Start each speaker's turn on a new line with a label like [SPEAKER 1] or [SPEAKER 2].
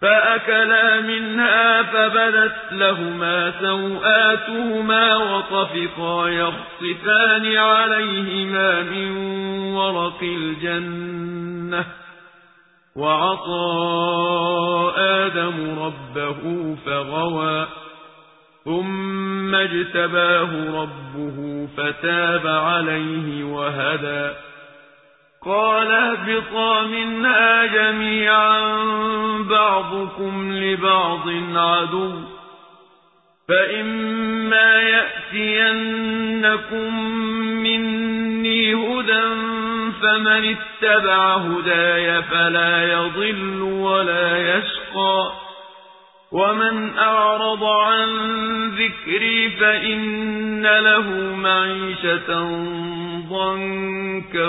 [SPEAKER 1] فأكلا منها فبدت لهما سوآتهما وطفقا يخصفان عليهما من ورق الجنة وعطى آدم ربه فغوى ثم اجتباه ربه فتاب عليه وهدى قال اهبطا منها جميعا بعضكم لبعض عدو فإما يأتينكم مني هدى فمن اتبع هداي فلا يضل ولا يشقى ومن أعرض عن ذكري فإن له معيشة ضنكا